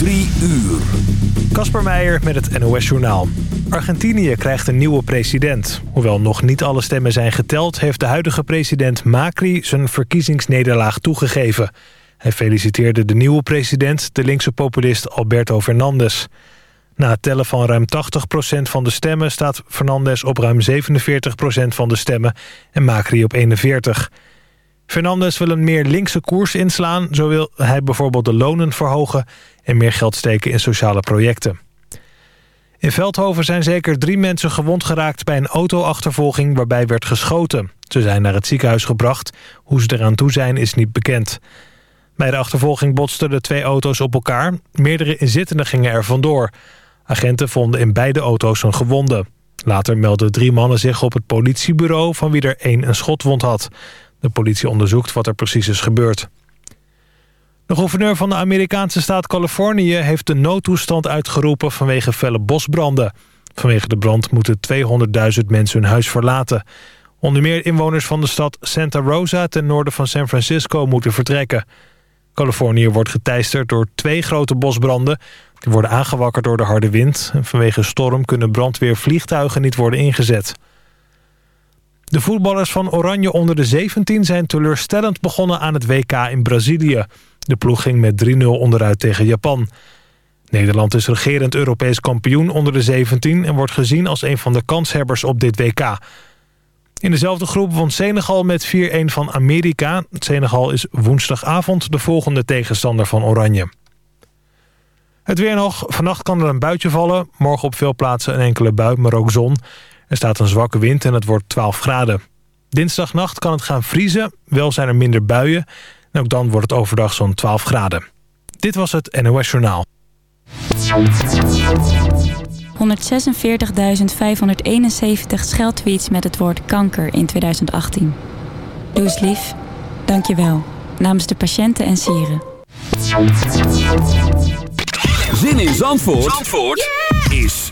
Drie uur. Kasper Meijer met het NOS-journaal. Argentinië krijgt een nieuwe president. Hoewel nog niet alle stemmen zijn geteld... heeft de huidige president Macri zijn verkiezingsnederlaag toegegeven. Hij feliciteerde de nieuwe president, de linkse populist Alberto Fernandez. Na het tellen van ruim 80% van de stemmen... staat Fernandez op ruim 47% van de stemmen en Macri op 41%. Fernandes wil een meer linkse koers inslaan. Zo wil hij bijvoorbeeld de lonen verhogen... en meer geld steken in sociale projecten. In Veldhoven zijn zeker drie mensen gewond geraakt... bij een autoachtervolging waarbij werd geschoten. Ze zijn naar het ziekenhuis gebracht. Hoe ze eraan toe zijn is niet bekend. Bij de achtervolging botsten de twee auto's op elkaar. Meerdere inzittenden gingen er vandoor. Agenten vonden in beide auto's een gewonde. Later meldden drie mannen zich op het politiebureau... van wie er één een schotwond had. De politie onderzoekt wat er precies is gebeurd. De gouverneur van de Amerikaanse staat Californië... heeft de noodtoestand uitgeroepen vanwege felle bosbranden. Vanwege de brand moeten 200.000 mensen hun huis verlaten. Onder meer inwoners van de stad Santa Rosa... ten noorden van San Francisco moeten vertrekken. Californië wordt geteisterd door twee grote bosbranden. Die worden aangewakkerd door de harde wind. En vanwege storm kunnen brandweervliegtuigen niet worden ingezet. De voetballers van Oranje onder de 17 zijn teleurstellend begonnen aan het WK in Brazilië. De ploeg ging met 3-0 onderuit tegen Japan. Nederland is regerend Europees kampioen onder de 17... en wordt gezien als een van de kanshebbers op dit WK. In dezelfde groep won Senegal met 4-1 van Amerika. Senegal is woensdagavond de volgende tegenstander van Oranje. Het weer nog. Vannacht kan er een buitje vallen. Morgen op veel plaatsen een enkele bui, maar ook zon. Er staat een zwakke wind en het wordt 12 graden. Dinsdagnacht kan het gaan vriezen. Wel zijn er minder buien. En ook dan wordt het overdag zo'n 12 graden. Dit was het NOS Journaal. 146.571 scheldtweets met het woord kanker in 2018. Doe eens lief. Dank je wel. Namens de patiënten en sieren. Zin in Zandvoort, Zandvoort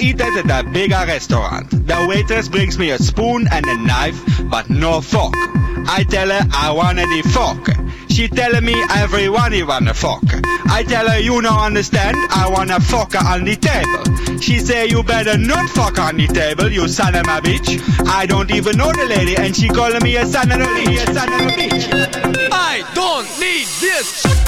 Eat at a bigger restaurant. The waitress brings me a spoon and a knife, but no fork. I tell her I want the fork. She telling me everyone you want a fork. I tell her you don't understand, I want a fork on the table. She say you better not fuck on the table, you son of a bitch. I don't even know the lady, and she calling me a son of a bitch. I don't need this.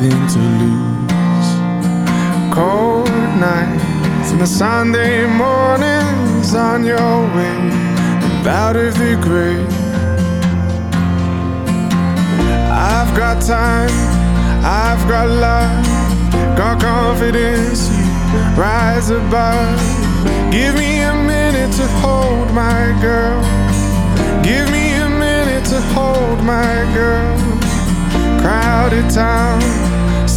Nothing to lose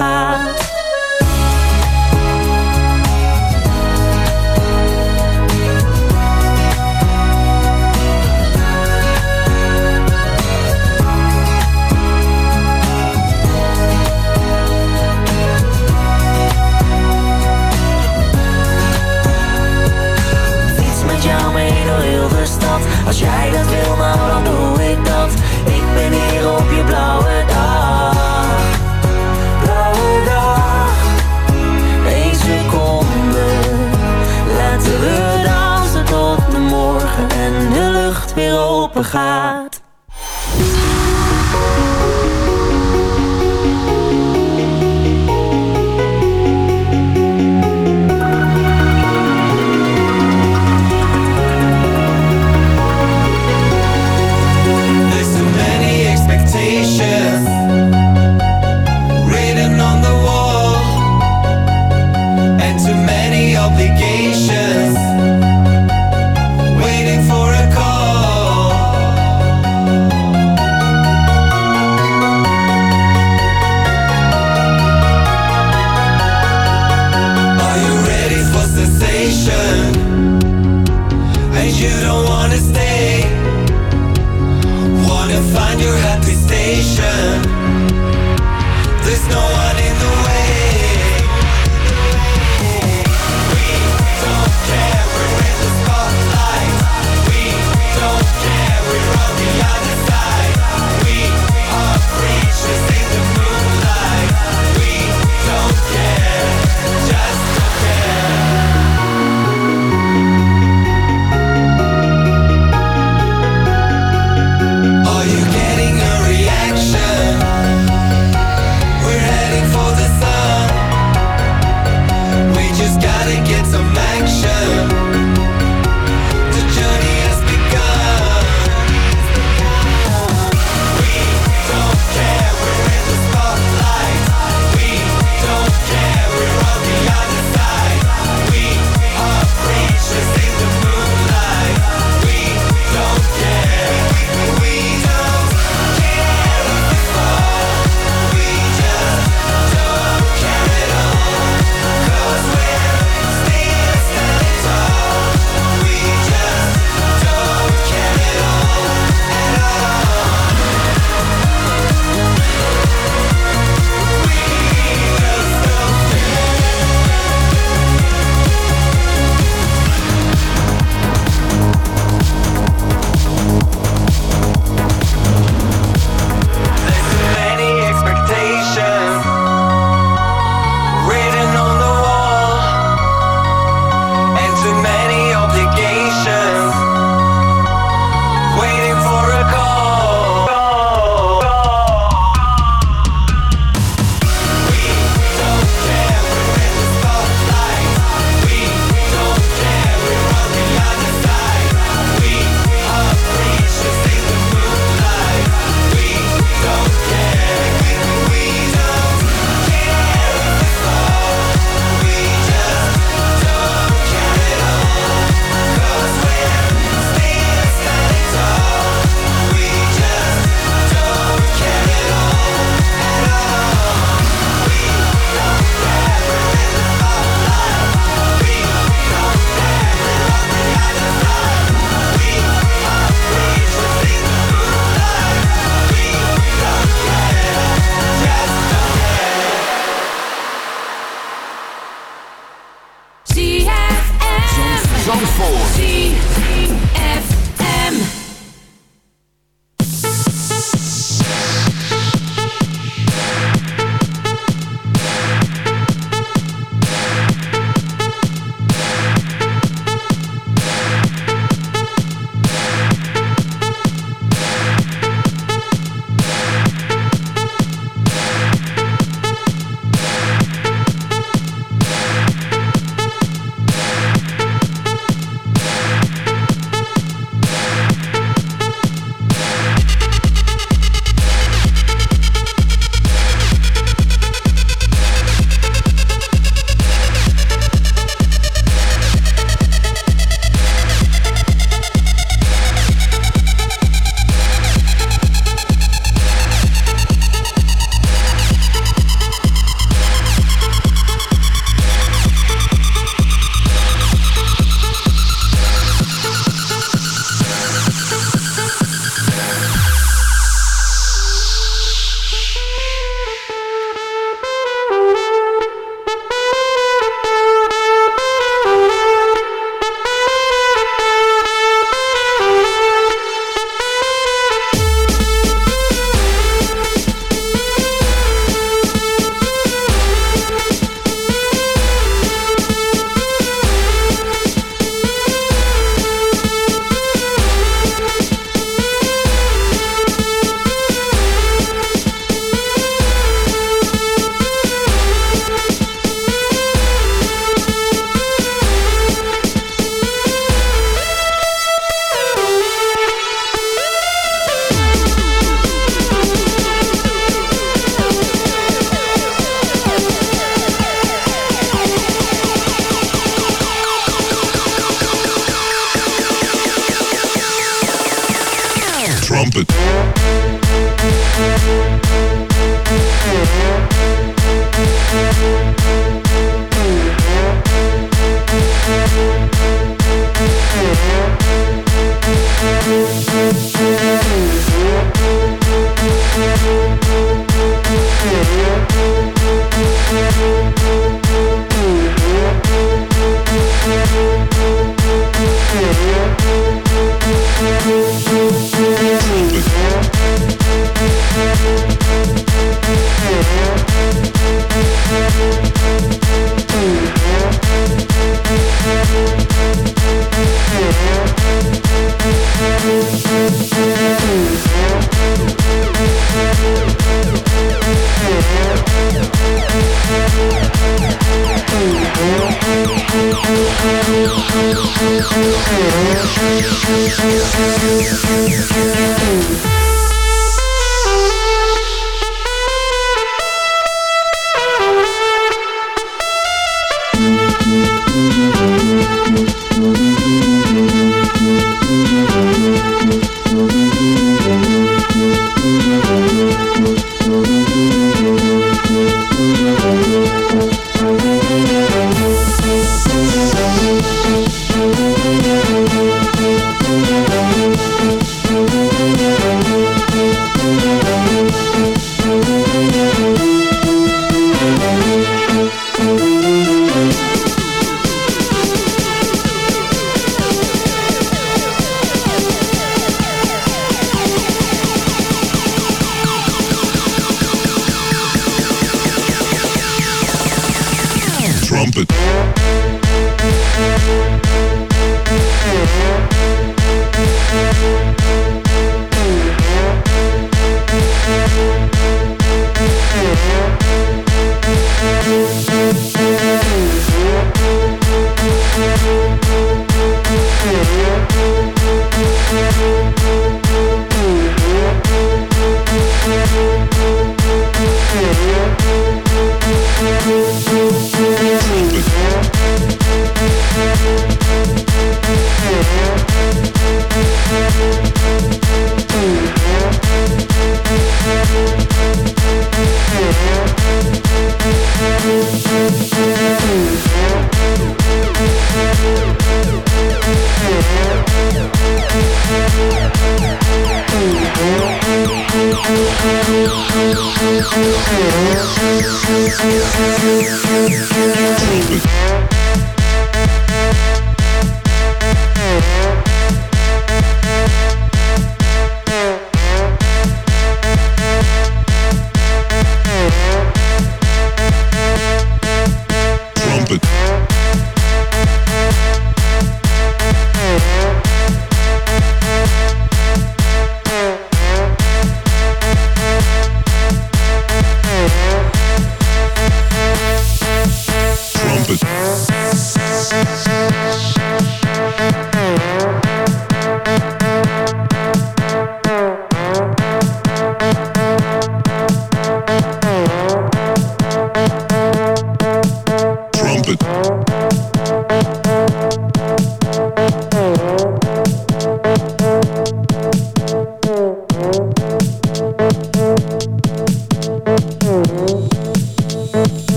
stad. Als jij dat wil, weer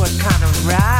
what kind of ride.